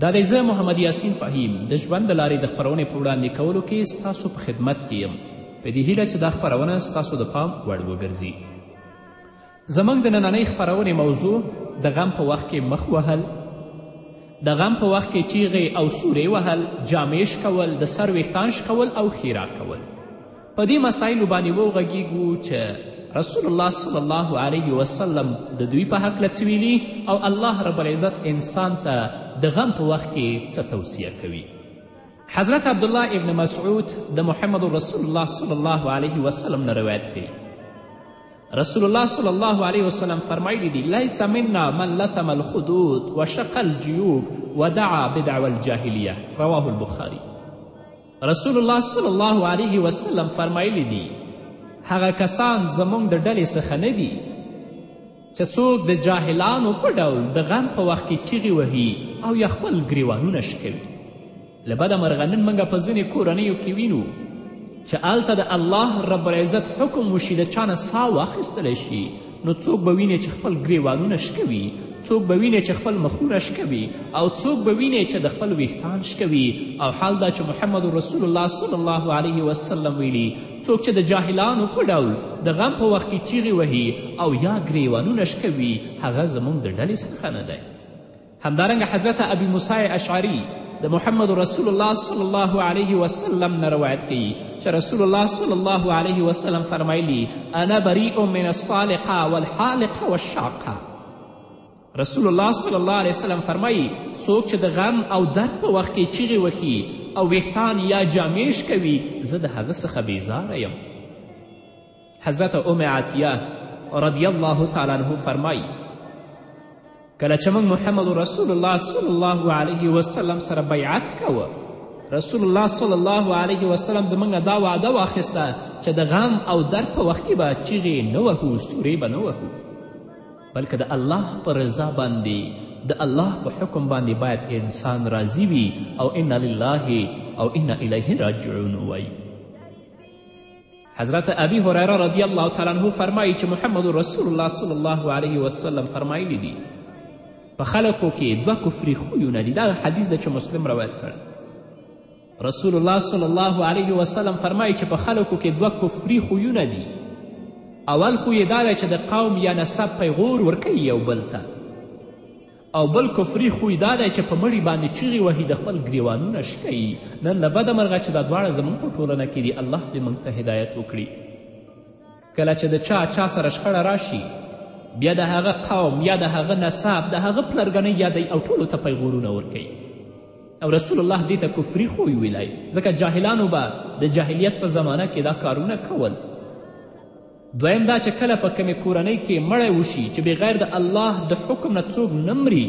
دا دی زه محمد یاسین فهیم د ژوند د لارې د خپرونې په وړاندې کولو کې ستاسو په خدمت کې یم په دې هیله چې دا خپرونه ستاسو د پام وړ وګرځي زموږ د نننۍ خپرونې موضوع د غم په وخت کې مخ وهل د غم په وخت کې چیغې او سورې وهل جامې شکول د سر ویښتان شکول او ښیرا کول په دې مسایلو باندې وغږیږو چې رسول الله صلی الله علیه وسلم د دوی په هکله څه ویلي او الله رب العزت انسان ته د غم په وخت کې څه توصیه کوي حضرت عبدالله ابن مسعود د محمد رسول الله صلی الله علیه وسلم نه روایت کوي رسول الله صلی الله علیه وسلم فرمایلی دی لیس منا من لتم الخدود وشق الجیوب ودعا بدعوى الجاهلیه رواه البخاری رسول الله صلی الله علیه وسلم فرمایلی دي هغه کسان زموږ د ډلې څخه نه دي چې څوک د جاهلانو په ډول د غم په وخت کې چیغې وهي او یا خپل ګریوانونه شکوي له بده مرغه نن موږ په ځینې کورنیو کې وینو چې هلته د الله رب العزت حکم وشي د چا نه ساه واخیستلی شي نو څوک به وینې چې خپل ګریوانونه شکوي څوک به وینې چې خپل مخونه شکوي او څوک به وینې چې د خپل ویښتان شکوي او حال دا چې محمد رسول الله صلی الله علیه وسلم ویلي څوک چې د جاهلانو په ډول د غم په وخت کې چیغې وهي او یا ګریوانونه شکوي هغه زموږ د ډلې څخه نه دی همدارنګه حضرت ابي موسی اشعري د محمد رسول الله صلی الله علیه وسلم نه روایت کوي چې رسول الله صلی الله علیه وسلم فرمایلی انا بریء من الصالقه والحالقه والشاقه رسول الله صلی الله علیه وسلم فرمایي څوک چې د غم او درد په وخت کې چیغې وکړي او ویښتان یا جامیش کوي زه د هغه څخه بیزاره یم حضرت ام عطیه رضی الله تعالی عنه فرمایي کله چې موږ محمد رسول الله صلی الله علیه وسلم سره بیعت کوه رسول الله صلی الله علیه وسلم زموږ دا وعده واخیسته چې د غم او درد په وخت کې به چیغې نه وهو سورې به نه وهو بلکې د الله په رضا باندې د الله په حکم باندې باید انسان راضي وي او انا لله او انا الیه راجعون وایي حضرت ابي هريره رضی الله تعالی عنه فرمایي چې محمد رسول الله صلی الله علیه وسلم فرمایلی دي په خلکو کې دوه کفري خویونه دي دا حدیث ده چې مسلم روایت کړ رسول الله صلی الله علیه وسلم فرمایي چې په خلکو کې دوه کفري خویونه دي اول خو یې دا دی چې د قوم یا نسب پیغور ورکوي یو بل ته او بل کفري خوی دا دی چې په مړي باندې چیغې وهي، د خپل ګریوانونه شکوي. نن له بده مرغه چې دا دواړه زموږ په ټولنه کې دي، الله دې موږ ته هدایت وکړي. کله چې د چا چا سره شخړه راشي، بیا د هغه قوم یا د هغه نسب، د هغه پلرګنۍ یادوي او ټولو ته پیغورونه ورکوي. او رسول الله دې ته کفري خوی ویلی، ځکه جاهلانو به د جاهلیت په زمانه کې دا کارونه کول. دویم دا چې کله په کومې کورنۍ کې مړی وشي چې بغیر د الله د حکم نه څوک نه مري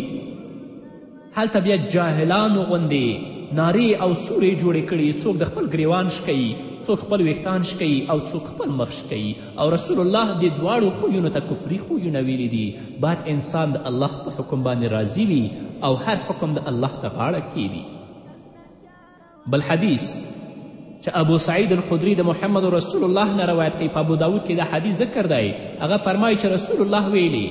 هلته بیا جاهلانو غوندې نارې او سورې جوړې کړي څوک د خپل ګریوان شکوي څوک خپل ویښتان شکوي او څوک خپل مخ شکوي او رسول الله دې دواړو خویونو ته کفري خویونه ویلي دي باید انسان د الله په حکم باندې راضي وي او هر حکم د الله ته غاړه کیدي بل حدیث چې ابو سعید الخدری د محمد رسول الله نه روایت کوي په ابو داود کې دا حدیث ذکر دی هغه فرمایي چې رسول الله ویلي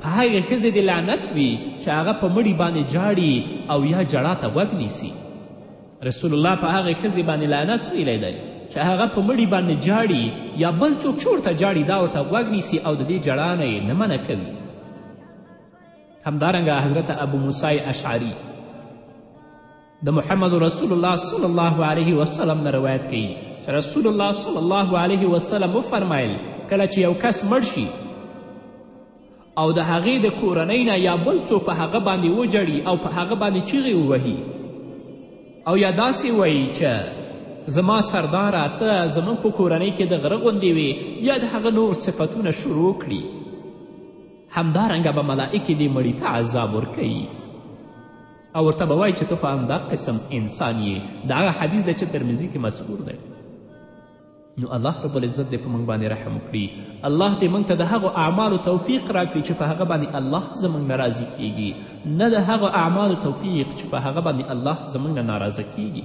په هغې ښځې د لعنت وي چې هغه په مړي باندې جاړي او یا جړا ته غوږ نیسي رسول الله په هغې ښځې باندې لعنت ویلی دی چې هغه په مړي باندې جاړي یا بل څوک چې ورته جاړي دا ورته غوږ نیسي او د دې جړا نه یې نه منع کوي همدارنګه حضرت ابو موسی اشعري د محمد رسول الله صلی الله علیه وسلم نه روایت کوي چې رسول الله صلی الله علیه وسلم وفرمایل کله چې یو کس مړ شي او د هغې د کورنۍ نه یا بل څوک په هغه باندې وجړي او په هغه باندې چیغې ووهي او یا داسې وایي چې زما سرداره ته زموږ په کورنۍ کې د غره غوندې وې یا د هغه نور صفتونه شروع کړي همدارنګه به ملائکې دې مړي ته عذاب ورکوي او ورته به وایي چې ته خو همدا قسم انسان یې دا هغه حدیث دی چې ترمزي کې مذکور دی نو الله رب العزت دې په موږ باندې رحم وکړي الله دې موږ ته د هغو اعمالو توفیق راکړي چې په هغه باندې الله زموږ نه راضي کیږي نه د هغو اعمالو توفیق چې په هغه باندې الله زموږ نه ناراضه کیږي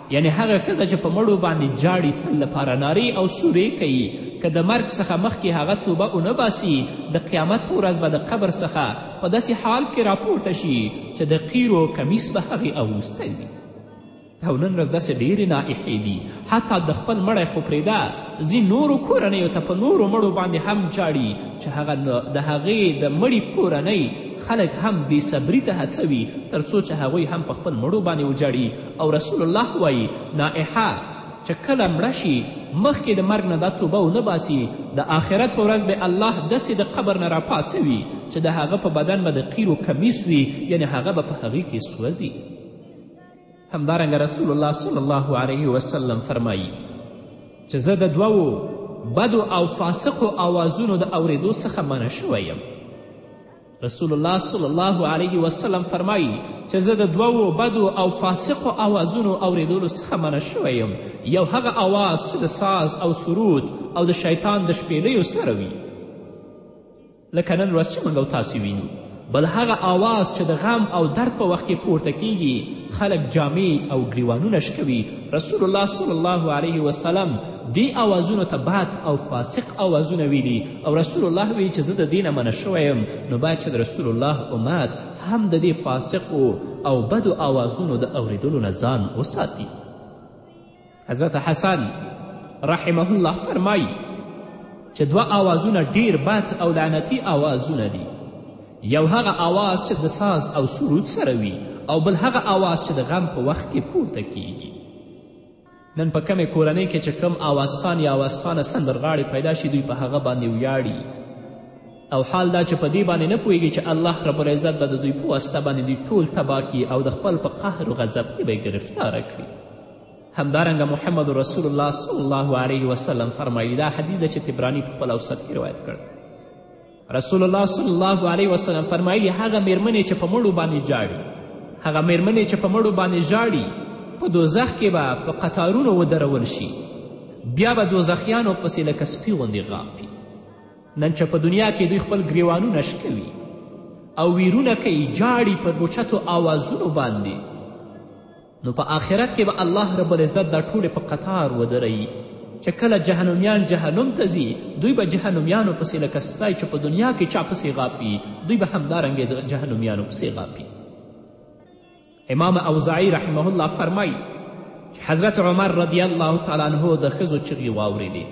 یعنې هغه ښځه چې په مړو باندې جاړي تل لپاره نارې او سورې کوي که د مرګ څخه مخکې هغه توبه ونه باسي د قیامت په ورځ به د قبر څخه په داسې حال کې راپورته شي چې د قیرو کمیس به هغې اغوستی وي او نن ورځ داسې ډېرې نائحې دي حتی د خپل مړی خو پرېږده ځي نورو کورنیو ته په نورو مړو باندې هم جاړي چې هغه د هغې د مړي کورنۍ خلک هم بې صبري ته هڅوي تر څو چې هغوی هم په خپل مړو باندې وجاړي او رسول الله وایي نائحه چې کله مړه شي مخکې د مرګ نه دا توبه ونه باسي د آخرت په ورځ به الله داسې د قبر نه راپاڅوي چې د هغه په بدن به د قیرو کمیس وي یعنې هغه به په هغې کې سوځي همدارنګه رسول الله صلی الله علیه وسلم فرمایی چې زه د دوو بدو او فاسقو آوازونو د اوریدو څخه منع شوی یم رسول الله صلی الله علیه وسلم فرمایی چې زه د دوو بدو او فاسقو اوازونو اوریدلو څخه منع شوی یم یو هغه اواز چې د ساز او سرود او د شیطان د شپېلیو سره وي لکه نن ورځ چې موږ او تاسې وینو بل هغه آواز چې د غم او درد په وخت کې پورته کیږي خلک جامې او ګریوانونه شکوي رسول الله صلی الله علیه وسلم دې آوازونو ته بد او فاسق آوازونه ویلي او رسول الله وی چې زه د دې نه منع شوی یم نو باید چې د رسول الله امت هم د دې فاسقو او بدو آوازونو د اوریدلو نه ځان وساتي حضرت حسن رحمه الله فرمایي چې دوه آوازونه ډیر بد او لعنتي آوازونه دي یو هغه آواز چې د ساز او سرود سره وي او بل هغه آواز چې د غم په وخت کې پورته کیږي نن په کومې کورنۍ کې چې کوم آوازخان یا آوازخانه سندرغاړې پیدا شي دوی په هغه باندې ویاړي او حال دا چې په دې باندې نه پوهېږي چې الله رب العزت به د دوی په واسطه باندې دوی ټول تباه کړي او د خپل په قهر و غضب کې به یې ګرفتاره کړي همدارنګه محمد رسول الله صلی الله علیه وسلم فرمایي دا حدیث ده چې تبراني په خپل اوسط کې روایت کړ رسول الله صلی الله علیه وسلم فرمایلی هغه میرمنې چې په مړو باندې جاړي هغه میرمنې چې په مړو باندې ژاړي په دوزخ کې به په قطارونو ودرول شي بیا به دوزخیانو پسې لکه سپي غوندې غاپي نن چې په دنیا کې دوی خپل ګریوانونه شکوي او ویرونه کوي جاړي په ګوچتو آوازونو باندې نو په آخرت کې به الله رب العزت دا ټولې په قطار ودروي چې کله جهنمیان جهنم ته ځي دوی به جهنمیانو پسې لکه سپی چې په دنیا کې چا پسې غاپي دوی به همدارنګې جهنمیانو پسې غاپي امام اوزاعي رحمه الله فرمایي چې حضرت عمر رضی الله تعالی عنه د ښځو چغې واورېدې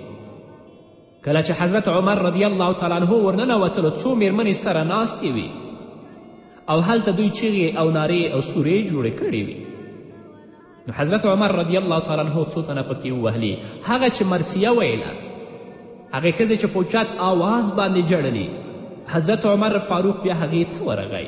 کله چې حضرت عمر رضی الله تعالی عنه ورننوتلو څو میرمنې سره ناستې وي او هلته دوی چیغې او نارې او سورې جوړې کړې وي نو حضرت عمر رضی الله تعالی عنه څو تنه پکې ووهلې هغه چې مرسیه ویله هغې ښځې چې په اوچت آواز باندې ژړلې حضرت عمر فاروق بیا هغې ته ورغی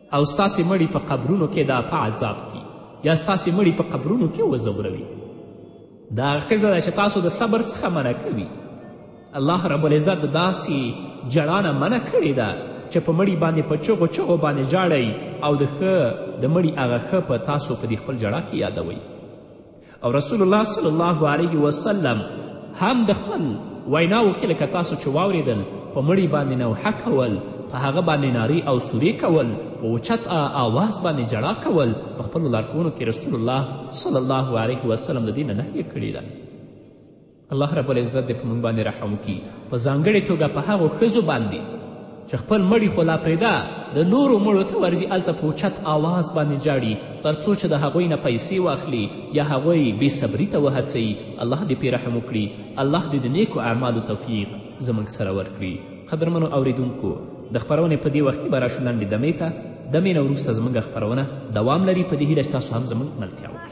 او ستاسې مړي په قبرونو کې دا په عذاب کی یا ستاسې مړي په قبرونو کې وځوروي دا هغه ښځه ده چې تاسو د صبر څخه منع کوي الله رب العزت د داسې ژړا نه منع کړې ده چې په مړي باندې په چغو چغو باندې ژاړئ او د ښه د مړي هغه ښه په تاسو په دې خپل ژړا کې یادوئ او رسول الله صلی الله علیه وسلم هم د خپل ویناو کې لکه تاسو چې واوریدل په مړي باندې نوحه کول په هغه باندې ناری او سورې کول په اوچت آواز باندې جړا کول په خپلو لارښوونو کې رسول الله صلی الله علیه وسلم د دې نه نهیې کړې ده الله رب العزت دې په موږ باندې رحم وکړي په ځانګړې توګه په هغو ښځو باندې چې خپل مړي خو لا پرېږده د نورو مړو ته ورځي هلته په اوچت آواز باندې جاړي تر څو چې د هغوی نه پیسې واخلي یا هغوی بې صبري ته وهڅوي الله دې پې رحم وکړي الله دې د نیکو اعمالو توفیق زموږ سره ورکړي قدرمنو اوریدونکو د خپرونې په دې وخت کې به راشو لنډې دمې ته دمې نه وروسته زموږ خپرونه دوام لري په دې هیله چې تاسو هم زموږ ملتیا وکړئ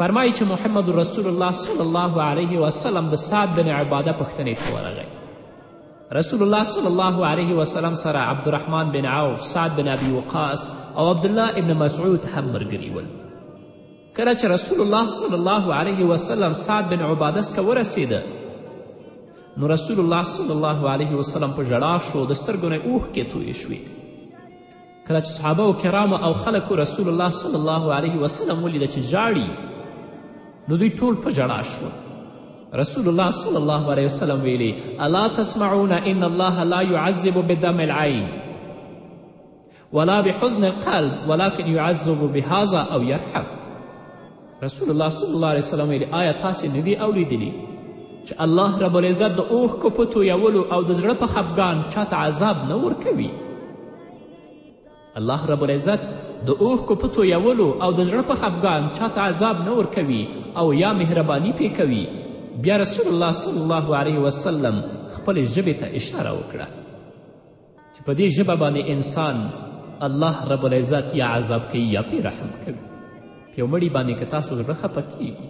فرمایي چې محمد رسول الله صلی الله علیه وسلم د سعد بن عباده پوښتنې ته ورغی رسول الله صلی الله علیه وسلم سره عبدالرحمن بن عوف سعد بن ابي وقاص او عبدالله ابن مسعود هم ملګري ول کله چې رسول الله صلی الله علیه وسلم سعد بن عبادس ته ورسېده نو رسول الله صلی الله علیه وسلم په ژړا شو د سترګو نه اوښکې تویې شوې کله چې صحابه و کرامو او خلکو رسول الله صلی الله علیه وسلم ولیده چې ژاړي نو دوی ټول په ژړا شول رسول الله صلی الله علیه وسلم ویلي الا تسمعون ان الله لا يعذب بدم العین ولا بحزن القلب ولكن يعذب بهذا او يرحم رسول الله صلی الله علیه وسلم ویلي آیا تاسې نه دي اوریدلي چې الله رب العزت د اوښکو په تویولو او د زړه په خفګان چاته عذاب نه ورکوي الله رب العزت د اوښکو په تویولو او د زړه په خفګان چاته عذاب نه ورکوي او یا مهرباني پې کوي بیا رسول الله صلی الله علیه وسلم خپلې ژبې ته اشاره وکړه چې په دې ژبه باندې انسان الله رب العزت یا عذاب کوي یا پرې رحم کوي په یو مړي باندې که تاسو زړه خفه کیږي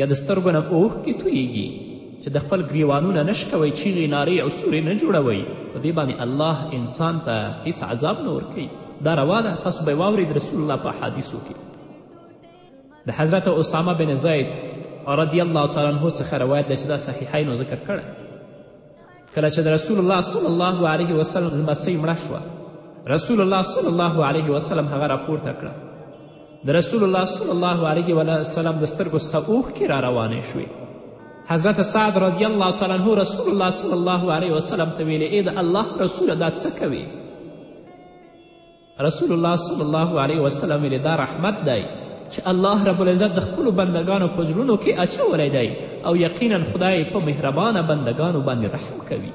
یا د سترګو نه اوښکې تویږي چې د خپل ګریوانونه نه شکوئ چیغې نارې او سورې نه جوړوئ په دې باندې الله انسان ته هیڅ عذاب نه ورکوي دا روا ده تاسو به واورید رسول الله په حادثو کې د حضرت اسامه بن زید رضی الله تعالی عنه څخه روایت ده چې دا صحیحینو ذکر کړی کله چې د رسول الله صلی الله علیه وسلم لمسۍ مړه شوه رسول الله صلی الله علیه وسلم هغه راپورته کړه د رسول الله صلی الله علیه وسلم د سترګو څخه اوښکې را روانې شوې حضرت سعد رضی الله تعالی عنه رسول الله صلی الله علیه وسلم ته ویلې ای د الله رسوله دا څه کوې رسول الله صلی الله علیه وسلم ویلې دا رحمت دی چې الله رب العزت د خپلو بندګانو په زړونو کې اچولی دی او یقینا خدای په مهربانه بندګانو باندې رحم کوي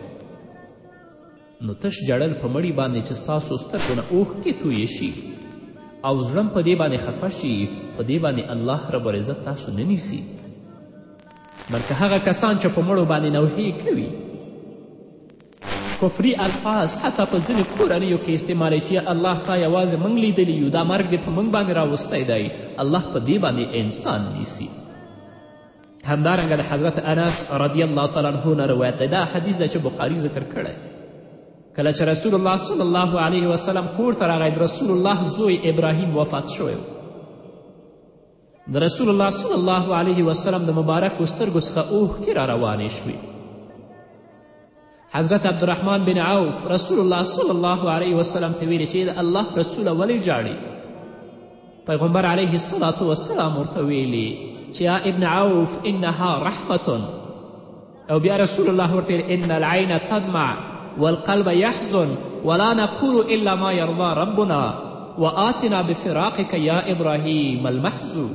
نو تش جړل په مړي باندې چې ستاسو سترګو نه اوښکې تویې شي او زړم په دې باندې خفه شي په دې باندې الله رب العزت تاسو نه نیسي بلکې هغه کسان چې په مړو باندې نوحې کوي کفري الفاظ حتی په ځینې کورنیو کې استعمالوي چې یا الله تا یوازې موږ لیدلي یو دا مرګ دې په موږ باندې راوستی دی الله په دې باندې انسان نیسي همدارنګه د حضرت انس رضی الله تعالی عنه نه روایت دی دا حدیث دی چې بخاري ذکر کړی کله چې رسول الله صلی الله علیه وسلم کور ته راغی رسول الله زوی ابراهیم وفات شوی د رسول الله صلی الله علیه وسلم د مبارکو سترګو څخه اوښکې را روانې شوې حضرت عبدالرحمن بن عوف رسول الله صلی الله علیه وسلم ته ویلې چې د الله رسوله ولې ژاړي پیغمبر علیه الصلاة وسلام ورته ویلي چې یا ابن عوف انها رحمتن او بیا رسول الله ورته ویل ان العین تدمع والقلب یحزن ولا نقول الا ما یرضا ربنا وآتنا بفراقک یا ابراهیم المحزون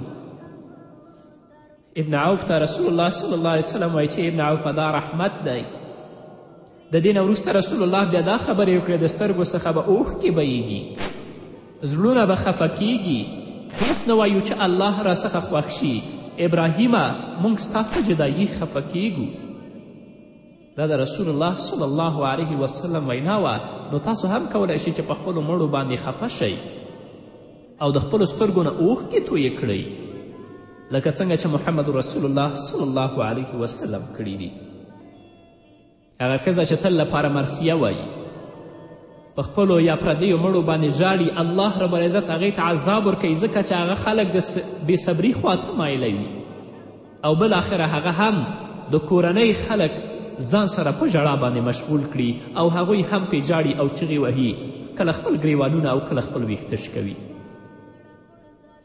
ابن عوف ته رسول الله صلی الله علیه وسلم وایي چې ابن عوف دا رحمت دی د دې نه وروسته رسول الله بیا دا خبرې وکړې د سترګو څخه به اوښکې بهیږي زړونه به خفه کیږي هیڅ نه وایو چې الله راڅخه خوښ شي ابراهیمه موږ ستا په جدایي خفه کیږو دا د رسول الله صلی الله علیه وسلم وینا وه نو تاسو هم کولی شئ چې په خپلو مړو باندې خفه شئ او د خپلو سترګو نه اوښکې تویې کړئ لکه څنګه چې محمد رسول الله صلی الله علیه وسلم کړي دي هغه ښځه چې تل لپاره مرسیه وایي په خپلو یا پردیو مړو باندې ژاړي الله رب العزت هغې ته عذاب ورکوي ځکه چې هغه خلک د بېصبري خواته مایلوي او بالاخره هغه هم د کورنۍ خلک ځان سره په ژړا باندې مشغول کړي او هغوی هم پې جاړي او چغې وهي کله خپل ګریوانونه او کله خپل ویښته شکوي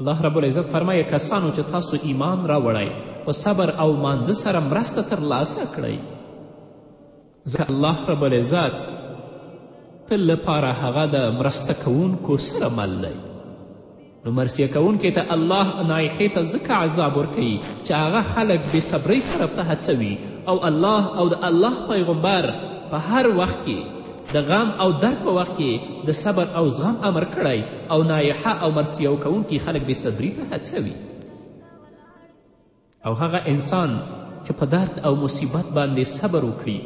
الله رب العزت فرمایې کسانو چې تاسو ایمان راوړی په صبر او مانځه سره مرسته ترلاسه کړئ ځکه الله رب العزت تل لپاره هغه د مرسته کوونکو سره مل دی نو مرسیه کوونکې ته الله نایحې ته ځکه عذاب ورکوي چې هغه خلک بې صبرۍ طرف ته هڅوي او الله او د الله پیغمبر په هر وخت کې د غم او درد په وخت کې د صبر او زغم امر کړی او نایحه او مرثیو کوونکي خلک بې صبري ته هڅوي او هغه انسان چې په درد او مصیبت باندې صبر وکړي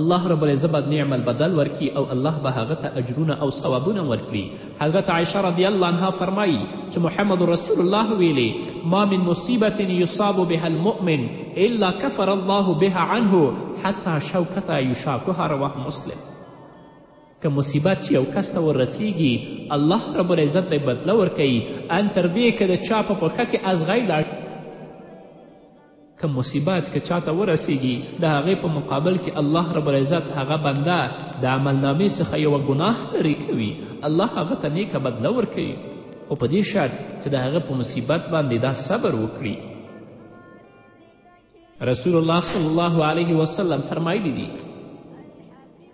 الله رب العزه به نعم البدل ورکړي او الله به هغه ته اجرونه او ثوابونه ورکړي حضرت عائشه رضی الله عنها فرمایی چې محمد رسول الله ویلي ما من مصیبت یصاب بها المؤمن الا کفر الله بها عنه حتی شوکته یشاکها رواه مسلم که مصیبت چې یو کس ته ورسیږي الله رب العزت به بدله ورکوي ان تر دې که د چا په پښه کې ازغی لاړ کوم مصیبت که چاته ورسیږي د هغې په مقابل کې الله رب العزت هغه بنده د عملنامې څخه یوه ګناه لرې کوي الله هغه ته نیکه بدله ورکوي خو په دې شرط چې د هغه په مصیبت باندې دا صبر وکړي رسول الله صلی الله علیه وسلم فرمایلی دي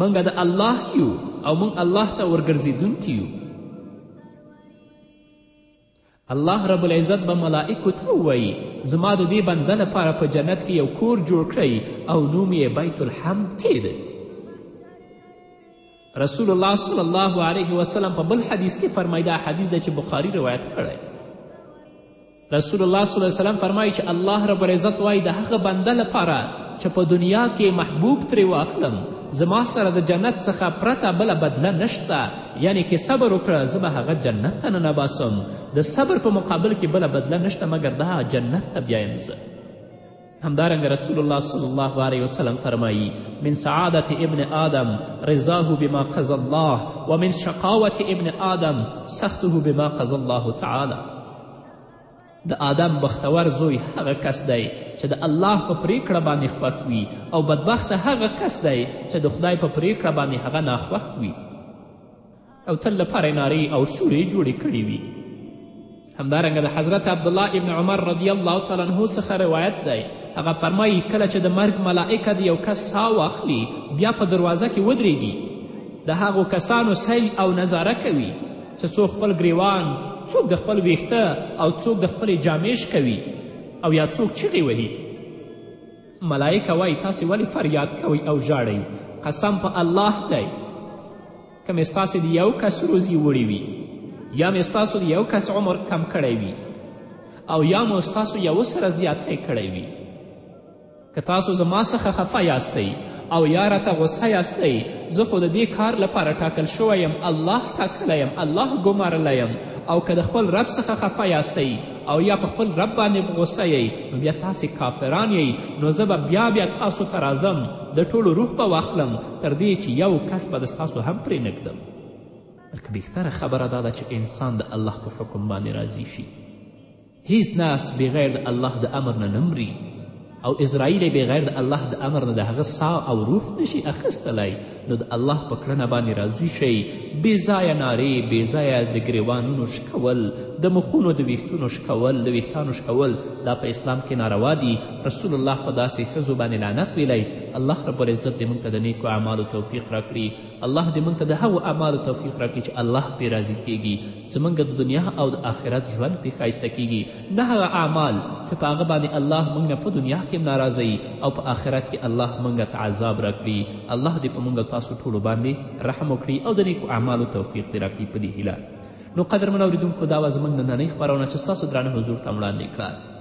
موږ د الله یو او موږ الله ته ورګرځېدونکي یو الله رب العزت به ملائکو ته ووایي زما د دې بنده لپاره په جنت کې یو کور جوړ کړئ او نوم یې بیت الحمد کیده رسول الله صلی الله علیه وسلم په بل حدیث کې فرمایي دا حدیث دی چې بخاري روایت کړی رسول الله صلی الله علیه وسلم فرمایي چې الله رب العزت وایي د هغه بنده لپاره چې په دنیا کې محبوب ترې واخلم زما سره د جنت څخه پرته بله بدله نشته یعنی که صبر وکړه زه به هغه جنت ته ننباسم د صبر په مقابل کې بله بدله نشته مګر دا جنت ته بیایم زه همدارنګه رسول الله صلی الله علیه وسلم فرمایی من سعادت ابن آدم رضاه بما قضى الله و من شقاوت ابن آدم سخته بما قضى الله تعالی د آدم بختور زوی هغه کس دی چې د الله په پریکړه باندې خوښ وي او بدبخته هغه کس دی چې د خدای په پریکړه باندې هغه ناخوښ وي او تل لپاره نارې او سورې جوړې کړې وي همدارنګه د حضرت عبدالله ابن عمر رضی الله تعالی عنه څخه روایت دی هغه فرمایي کله چې د مرګ ملائکه د یو کس ساه واخلي بیا په دروازه کې ودرېږي د هغو کسانو سیل او نظاره کوي چې څوک خپل ګریوان څوک د خپل ویښته او څوک د خپلې جامې کوي او یا څوک چغې وهي ملائکه وایي تاسې ولې فریاد کوئ او ژاړئ قسم په الله دی که مې ستاسې د یو کس روزي وړي وي یا مې ستاسو د یو کس عمر کم کړی وي او یا مو ستاسو یو سره زیاتی کړی وي که تاسو زما څخه خفه یاستئ او یا راته غصه یاستئ زه خو د دې کار لپاره ټاکل شوی یم الله ټاکلی یم الله ګمارلی یم او که د خپل رب څخه خفه یاستئ او یا په خپل رب باندې غصه یئ نو بیا تاسې کافران یئ نو زه به بیا بیا تاسو ته راځم د ټولو روح به واخلم تر دې چې یو کس به د ستاسو هم پرې نه ږدم بلکې بهتره خبره دا ده چې انسان د الله په حکم باندې راضي شي هیڅ ناس بغیر د الله د امر نه نه مري او اسرائیل بغیر د الله د امر نه د هغه سا او روح نشي اخیستلی نو د الله په کړنه باندې راضي شئ بېځایه نارې بېځایه د ګریوانونو شکول د مخونو د ویښتونو شکول د ویښتانو شکول دا په اسلام کې ناروا دي رسول الله په داسې ښځو باندې لعنت ویلی الله رب العزت دې موږ ته د نیکو اعمالو توفیق راکړي الله دې موږ ته د هغو اعمالو توفیق راکړي چې الله پرې راضي کیږي زموږ د دنیا او د آخرت ژوند پرې ښایسته کیږي نه هغه اعمال چې په هغه باندې الله موږ نه په دنیا کې ناراضه او په آخرت کې الله موږ ته عذاب راکړي الله دې په موږ تاسو ټولو باندې رحم وکړي او د نیکو اعمالو توفیق دې راکړي په دې هیله نو قدرمن اورېدونکو دا وه زموږ نننۍ خپرونه چې ستاسو درانه حضور ته وړاندې کړه